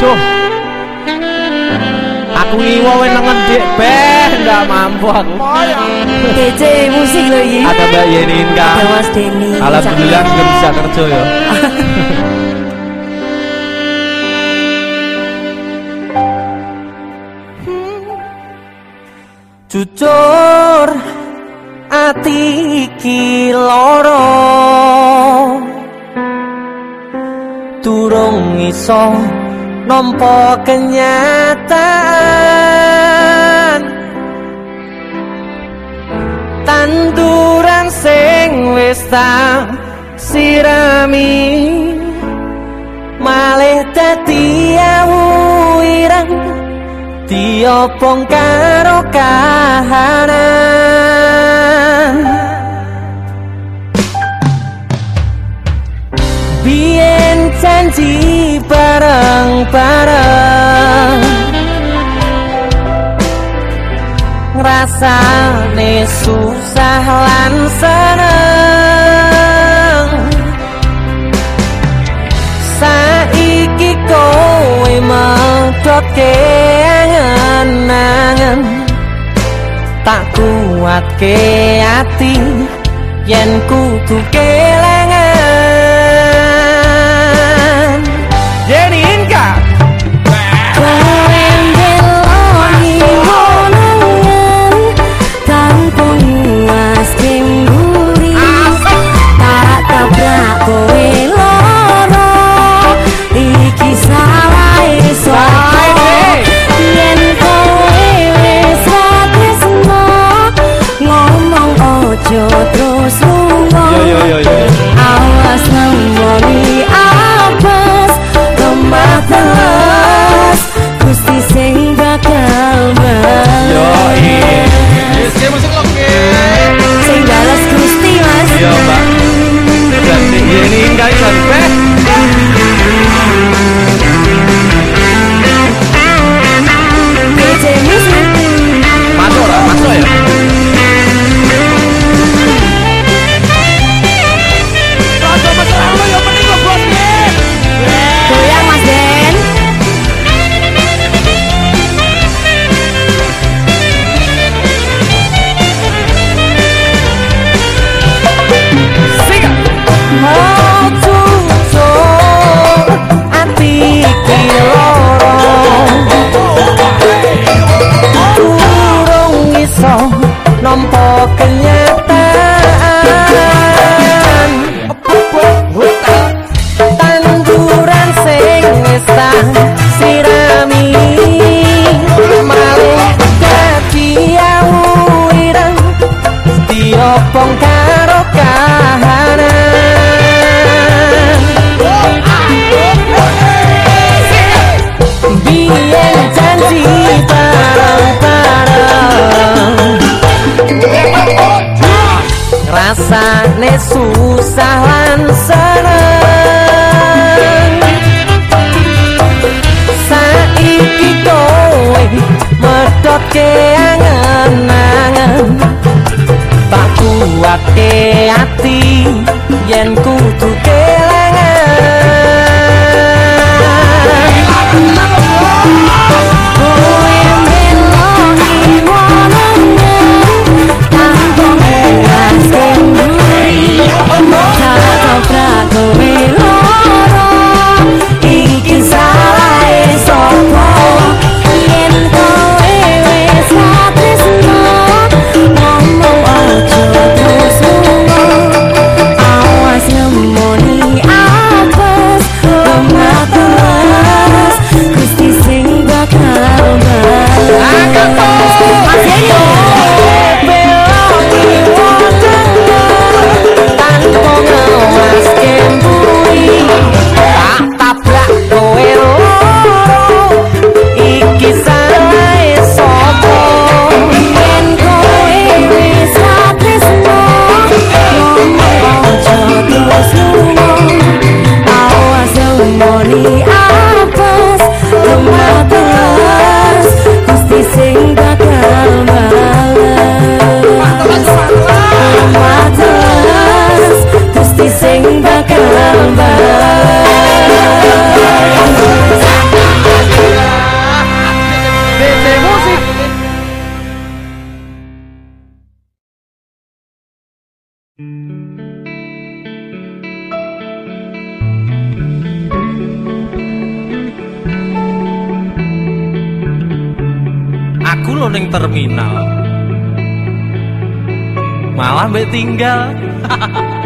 Aduh. Aku ngiwo wis nang ngendi, Ben? Enggak mampu aku. DJ musik lho iki. Ada Mbak Yeni Inka. Ada Mas Deni. Alhamdulillah belum bisa kerja ya. Jujur ati iki loro durung iso nampa kenyataan tanduran sing wis tak sirami malih dadi awirang diopong karo kahanan. Biye janji bareng bareng Ngrasane susah lan seneng. Saiki kowe medot keangan tak kuatke ati yen kutu kelek. Aku lo neng terminal. Malah mbak